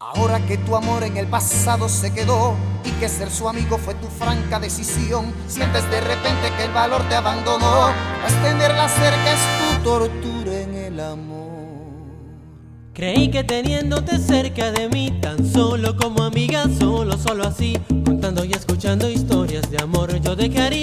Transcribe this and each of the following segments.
Ahora que tu amor en el pasado se quedó y que ser su amigo fue tu franca decisión, sientes de repente que el valor te abandonó, pues tenerla cerca es tu tortura en el amor. Creí que teniéndote cerca de mí, tan solo como amiga, solo, solo así, contando y escuchando historias de amor, yo dejaría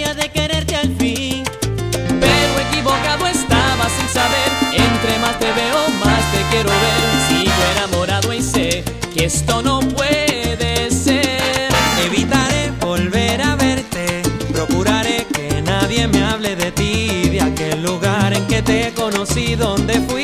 esto no puede ser. Evitaré volver a verte, procuraré que nadie me hable de ti, de aquel lugar en que te conocí, donde fui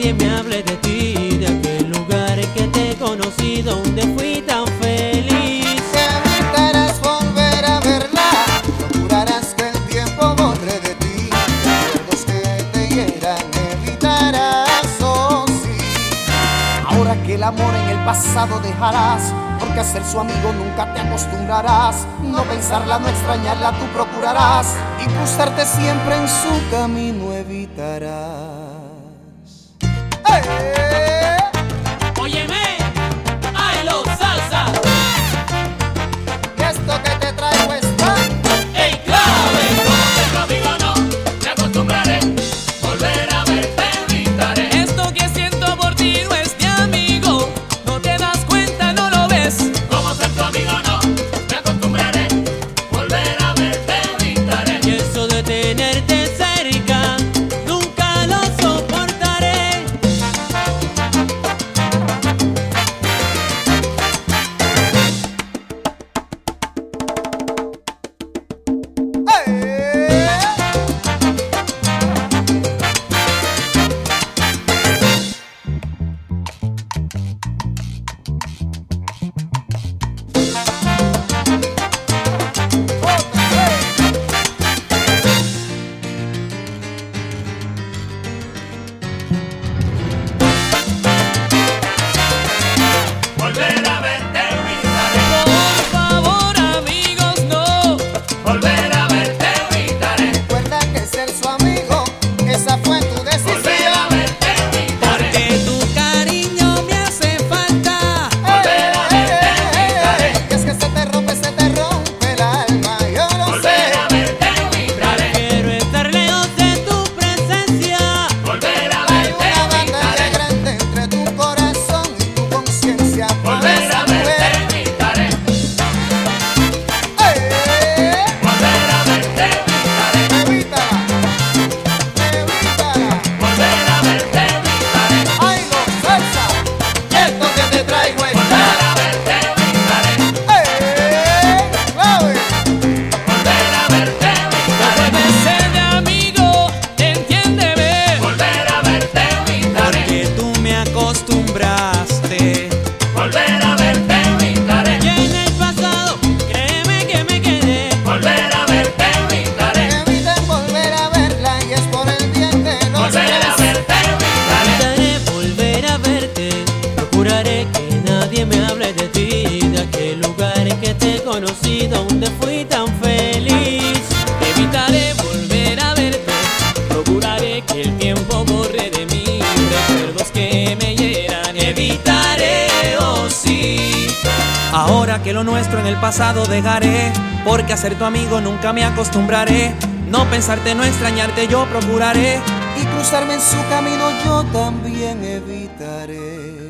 nadie me hable de ti, de aquel lugar en que te conocí, donde fui tan feliz. Evitarás volver a verla, procurarás que el tiempo borre de ti, recuerdos que te hieran, evitarás, oh sí. Ahora que el amor en el pasado dejarás, porque a ser su amigo nunca te acostumbrarás, no pensarla, no extrañarla, tú procurarás, y cruzarte siempre en su camino evitarás. Yeah. Conocí, donde fui tan feliz. Evitaré volver a verte. Procuraré que el tiempo borre de mí recuerdos que me hieran. Evitaré, oh sí. Ahora que lo nuestro en el pasado dejaré, porque a ser tu amigo nunca me acostumbraré. No pensarte, no extrañarte, yo procuraré. Y cruzarme en su camino yo también evitaré.